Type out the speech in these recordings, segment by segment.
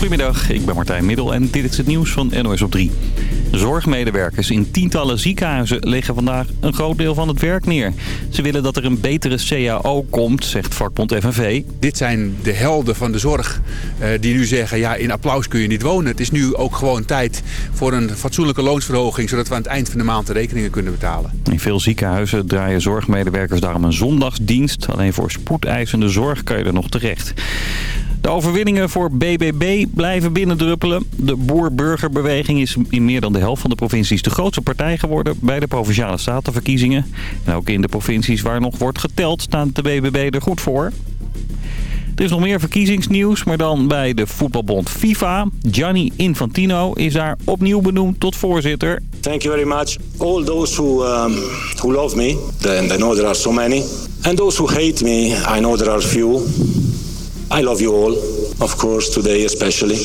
Goedemiddag, ik ben Martijn Middel en dit is het nieuws van NOS op 3. Zorgmedewerkers in tientallen ziekenhuizen leggen vandaag een groot deel van het werk neer. Ze willen dat er een betere CAO komt, zegt vakbond FNV. Dit zijn de helden van de zorg eh, die nu zeggen, ja in applaus kun je niet wonen. Het is nu ook gewoon tijd voor een fatsoenlijke loonsverhoging, zodat we aan het eind van de maand de rekeningen kunnen betalen. In veel ziekenhuizen draaien zorgmedewerkers daarom een zondagsdienst. Alleen voor spoedeisende zorg kan je er nog terecht. De overwinningen voor BBB blijven binnendruppelen. De boer-burgerbeweging is in meer dan de helft van de provincies de grootste partij geworden bij de Provinciale Statenverkiezingen. En ook in de provincies waar nog wordt geteld staat de BBB er goed voor. Er is nog meer verkiezingsnieuws, maar dan bij de voetbalbond FIFA. Gianni Infantino is daar opnieuw benoemd tot voorzitter. Thank you very much. All those who, um, who love me, and I know there are so many. And those who hate me, I know there are few. I love you all, of course, today especially.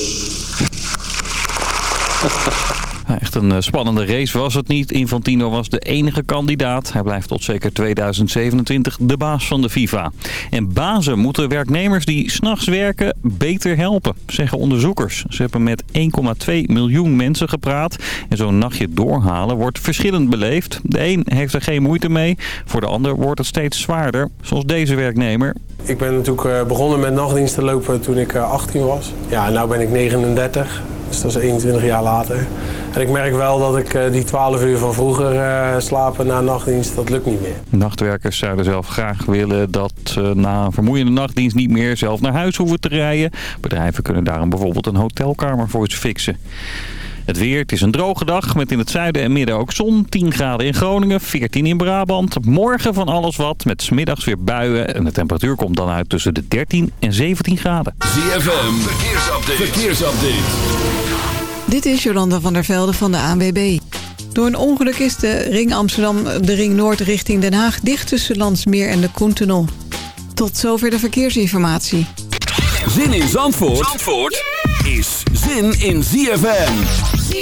Echt een eh, spannende race was het niet. Infantino was de enige kandidaat. Hij blijft tot zeker 2027 de baas van de FIFA. En bazen moeten werknemers die s'nachts werken beter helpen, zeggen onderzoekers. Ze hebben met 1,2 miljoen mensen gepraat. En zo'n nachtje doorhalen wordt verschillend beleefd. De een heeft er geen moeite mee. Voor de ander wordt het steeds zwaarder. Zoals deze werknemer. Ik ben natuurlijk eh, begonnen met nachtdiensten lopen toen ik 18 eh, was. Ja, nu ben ik 39. Dus dat is 21 jaar later. En ik merk wel dat ik eh, die 12 uur van vroeger slapen na nachtdienst, dat lukt niet meer. Nachtwerkers zouden zelf graag willen dat uh, na een vermoeiende nachtdienst niet meer zelf naar huis hoeven te rijden. Bedrijven kunnen daarom bijvoorbeeld een hotelkamer voor ze fixen. Het weer, het is een droge dag met in het zuiden en midden ook zon. 10 graden in Groningen, 14 in Brabant. Morgen van alles wat, met smiddags weer buien. En de temperatuur komt dan uit tussen de 13 en 17 graden. ZFM, verkeersupdate. verkeersupdate. Dit is Jolanda van der Velde van de ANWB. Door een ongeluk is de ring Amsterdam, de ring Noord richting Den Haag... dicht tussen Landsmeer en de Koentunnel. Tot zover de verkeersinformatie. Zin in Zandvoort, Zandvoort is zin in ZFM.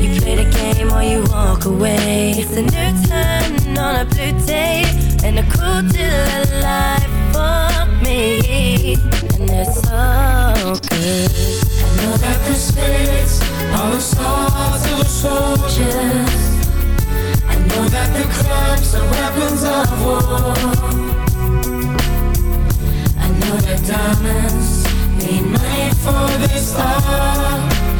You play the game or you walk away. It's a new turn on a blue day and a cool deal of life for me. And it's so good. I know that the spirits are the stars of the soldiers. I know that the clubs are weapons of war. I know that diamonds need money for this art.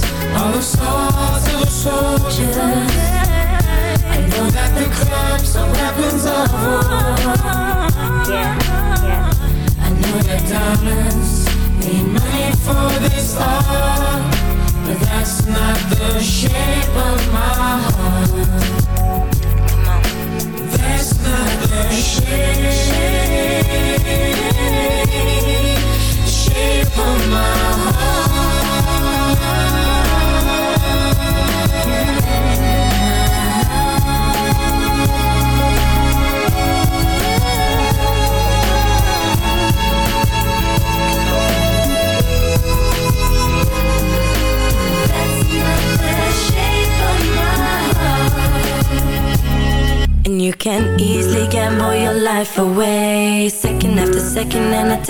are the stars of the soldiers. I know that the clubs are weapons of war.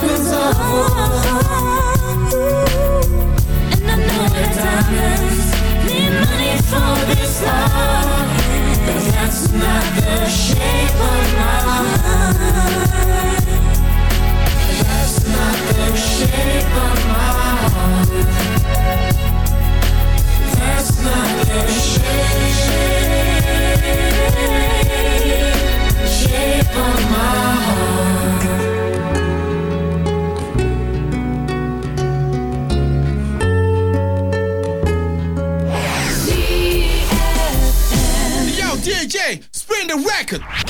happens all And I know that diamonds need money for this love But that's not the shape of my heart. That's not the shape of my heart. That's not the shape Shape of my heart. DJ, spin the record.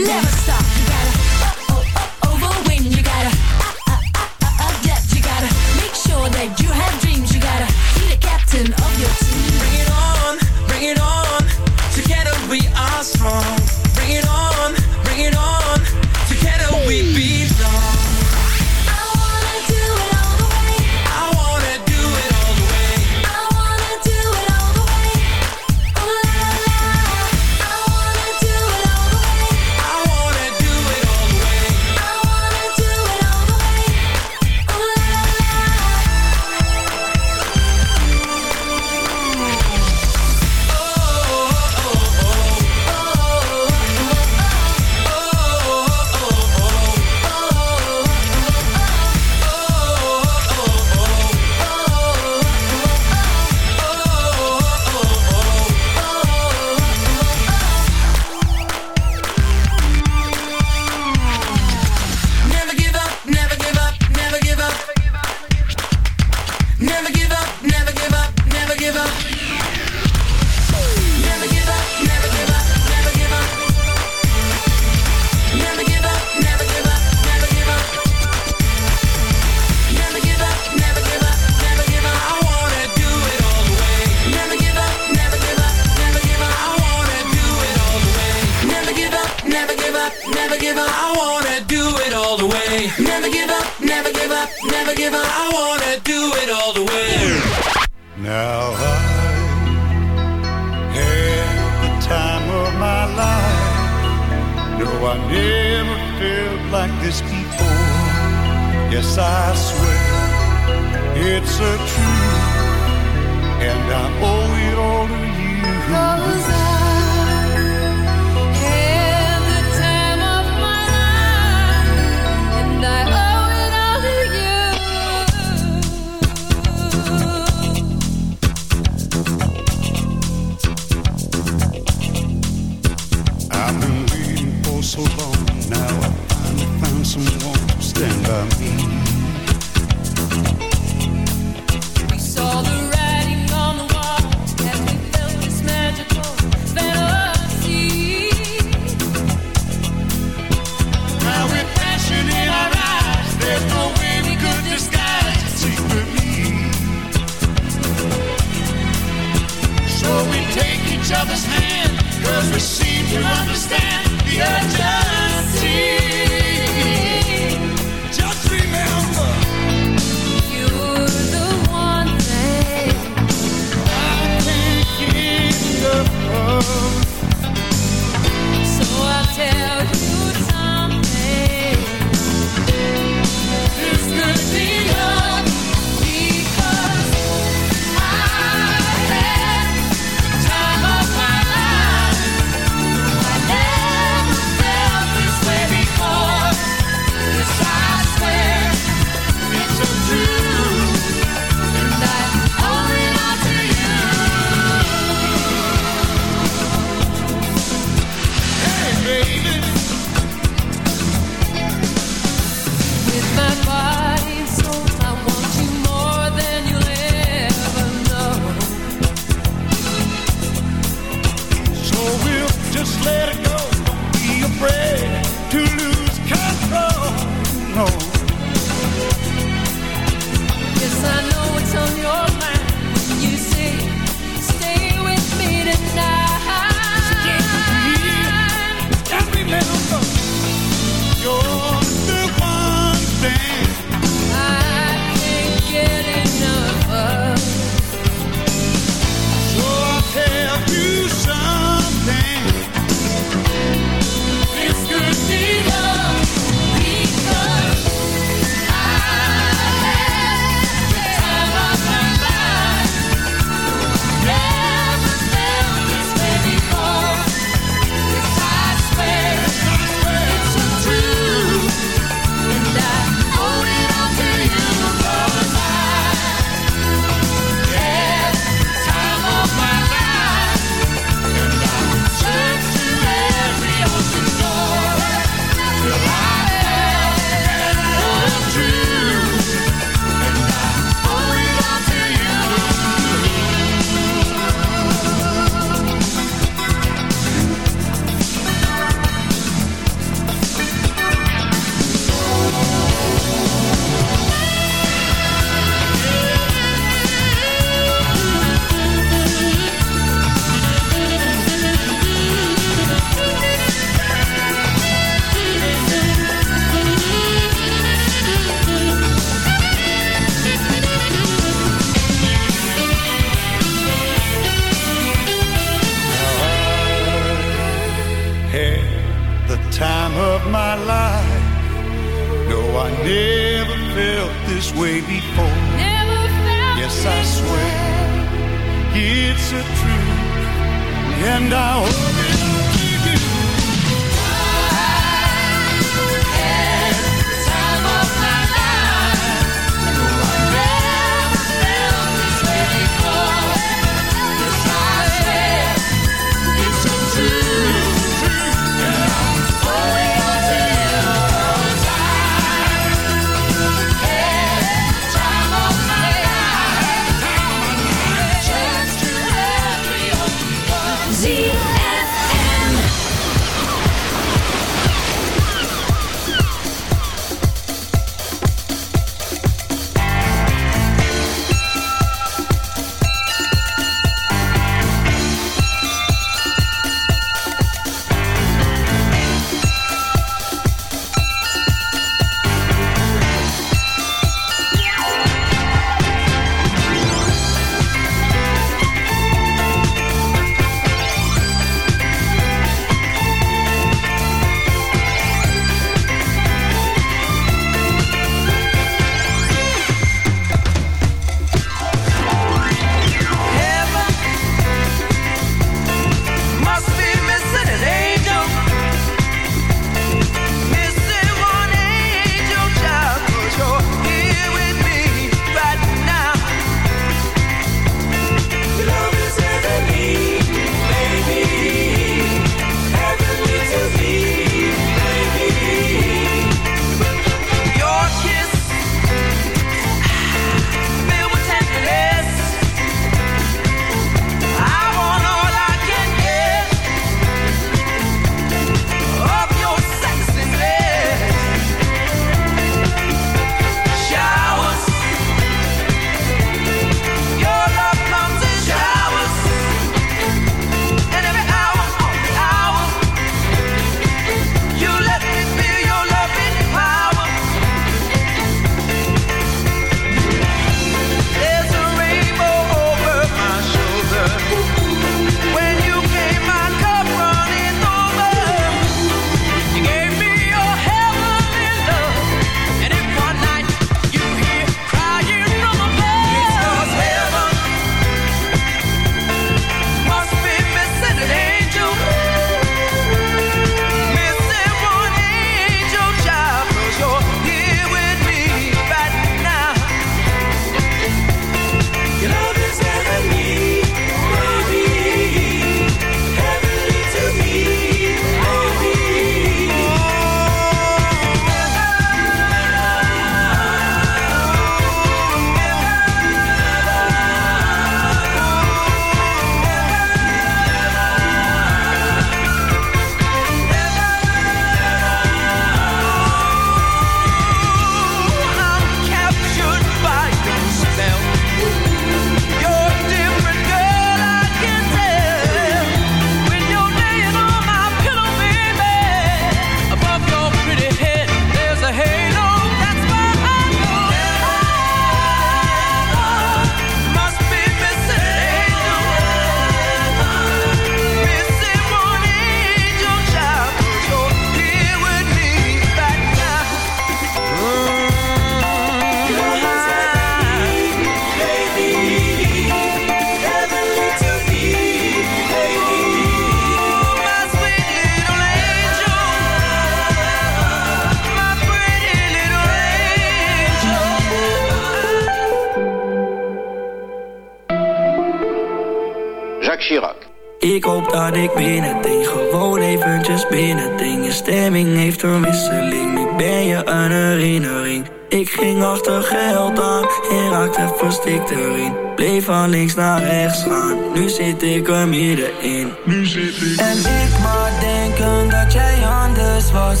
Chirac. Ik hoop dat ik binnendring, gewoon eventjes binnendring. Je stemming heeft een wisseling, nu ben je een herinnering. Ik ging achter geld aan en raakte verstikt erin. Bleef van links naar rechts gaan, nu zit ik er middenin. Nu zit ik En ik maar denken dat jij anders was.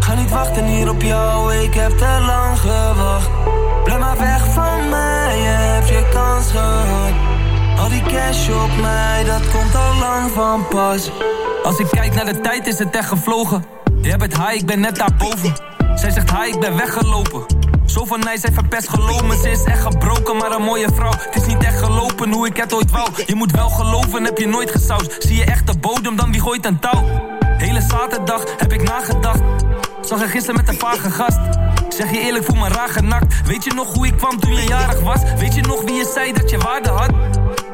Ga niet wachten hier op jou, ik heb te lang gewacht. Blijf maar weg van mij, je hebt je kans gehad. Al die cash op mij, dat komt al lang van pas. Als ik kijk naar de tijd is het echt gevlogen. Jij bent high, ik ben net daarboven. Zij zegt hi, ik ben weggelopen. Zo van mij, zij verpest geloven Ze is echt gebroken, maar een mooie vrouw. Het is niet echt gelopen hoe ik het ooit wou. Je moet wel geloven, heb je nooit gesausd. Zie je echt de bodem, dan wie gooit een touw? Hele zaterdag heb ik nagedacht. Zag je gisteren met een vage gast. Zeg je eerlijk, voel me raar genakt. Weet je nog hoe ik kwam toen je jarig was? Weet je nog wie je zei dat je waarde had?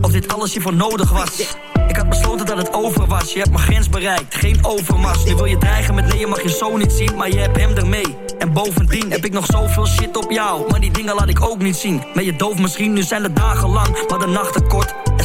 Of dit alles hiervoor nodig was. Ik had besloten dat het over was. Je hebt mijn grens bereikt, geen overmars. Nu wil je dreigen met nee, je mag je zo niet zien Maar je hebt hem ermee. En bovendien heb ik nog zoveel shit op jou. Maar die dingen laat ik ook niet zien. Ben je doof misschien, nu zijn de dagen lang. Maar de nachten kort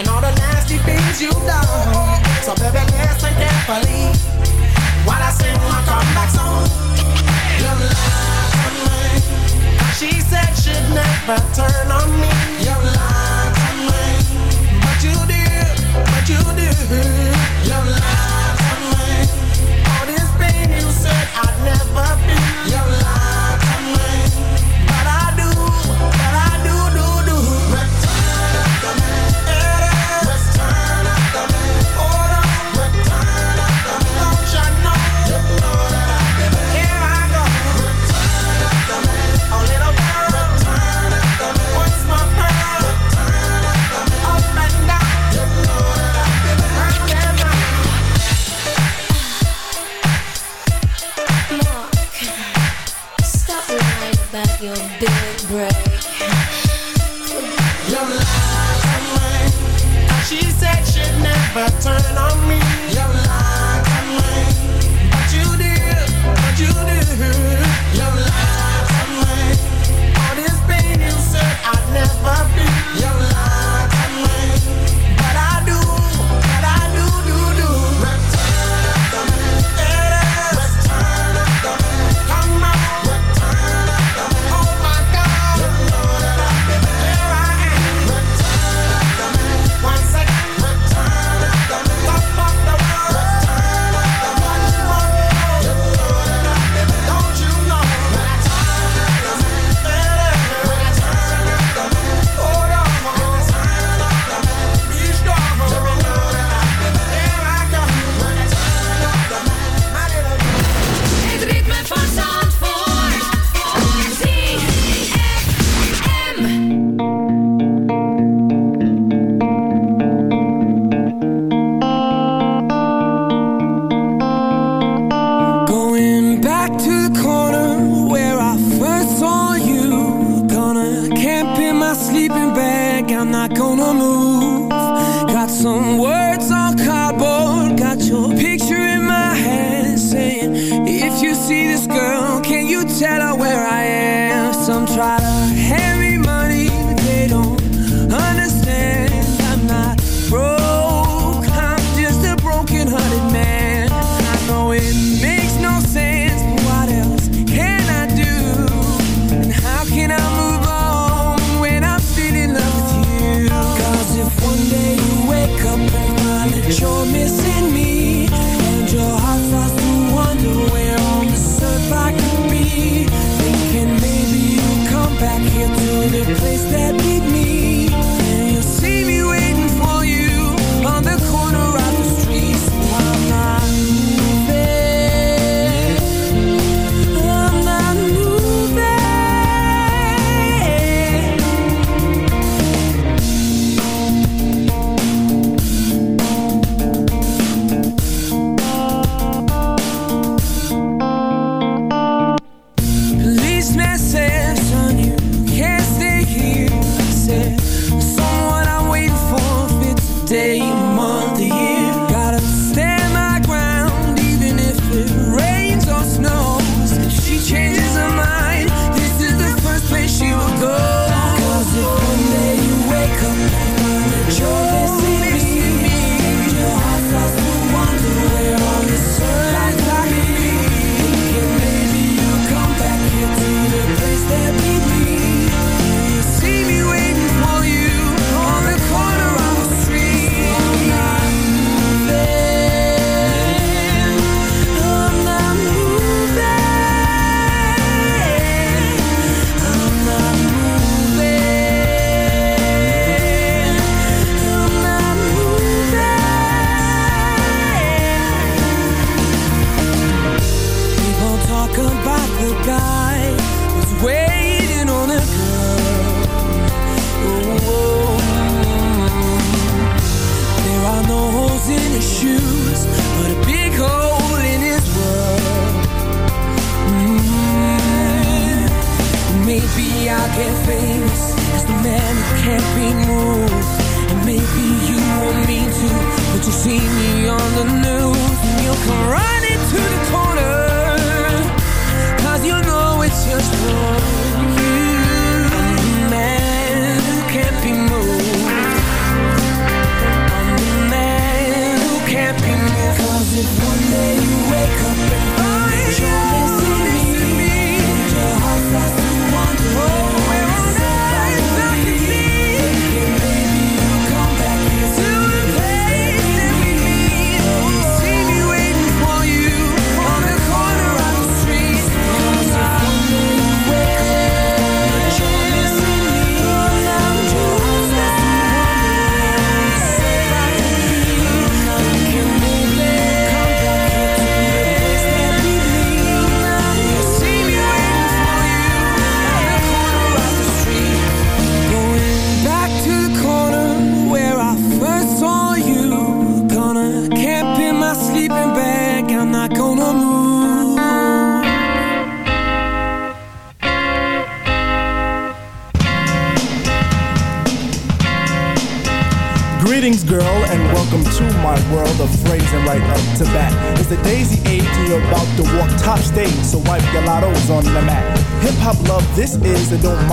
And all the nasty things you've done. So baby, listen carefully. While I sing my comeback song. You lied to me. She said she'd never turn on me. You lied to me. But you did, but you did. You lied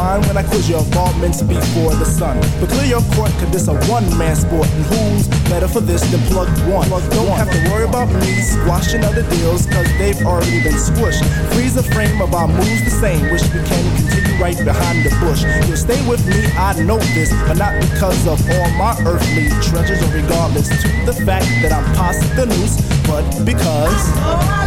mind when I quiz your involvements before the sun. But clear your court, cause this a one-man sport. And who's better for this than plug one? Plug Don't one. have to worry about me squashing other deals, cause they've already been squished. Freeze the frame of our moves the same. Wish we can continue right behind the bush. You'll stay with me, I know this, but not because of all my earthly treasures, or regardless to the fact that I'm past the noose, but because.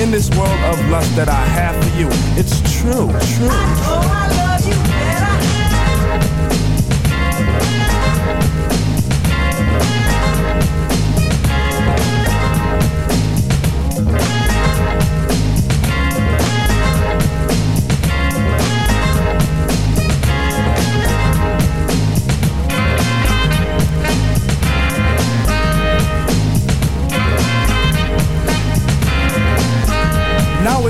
in this world of lust that I have for you, it's true, true. Now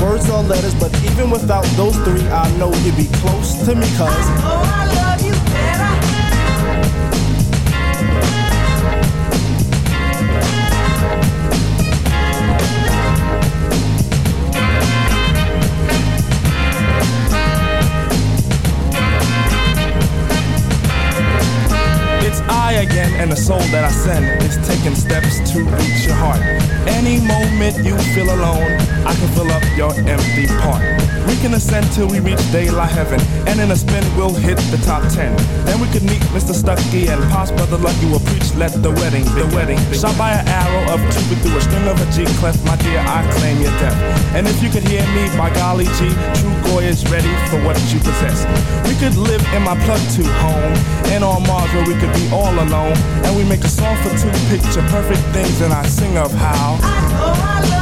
words or letters, but even without those three, I know you'd be close to me, cuz. It's I again, and the soul that I send is taking steps to reach your heart. Any moment you feel alone, I can fill up your empty part. We can ascend till we reach daylight heaven, and in a spin we'll hit the top ten. Then we could meet Mr. Stucky and Pops Brother Lucky will preach. Let the wedding, the wedding, shot by an arrow of Cupid through a string of a G clef. My dear, I claim your death. And if you could hear me, by golly G, true Goy is ready for what you possess. We could live in my plug two home, and on Mars where we could be all alone. And we make a song for two picture perfect things, and I sing of how. Zandvoort.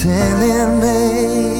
pretending, baby.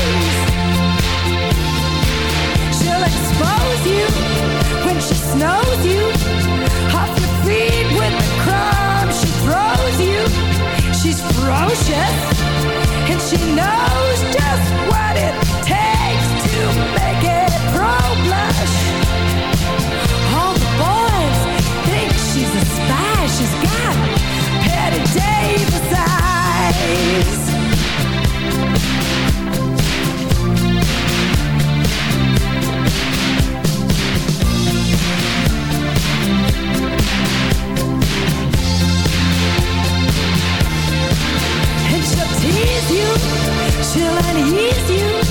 You when she snows you off your feet with the crumbs she throws you. She's ferocious and she knows just what it takes to make it pro blush. All the boys think she's a spy. She's got Davis eyes. She'll unease you,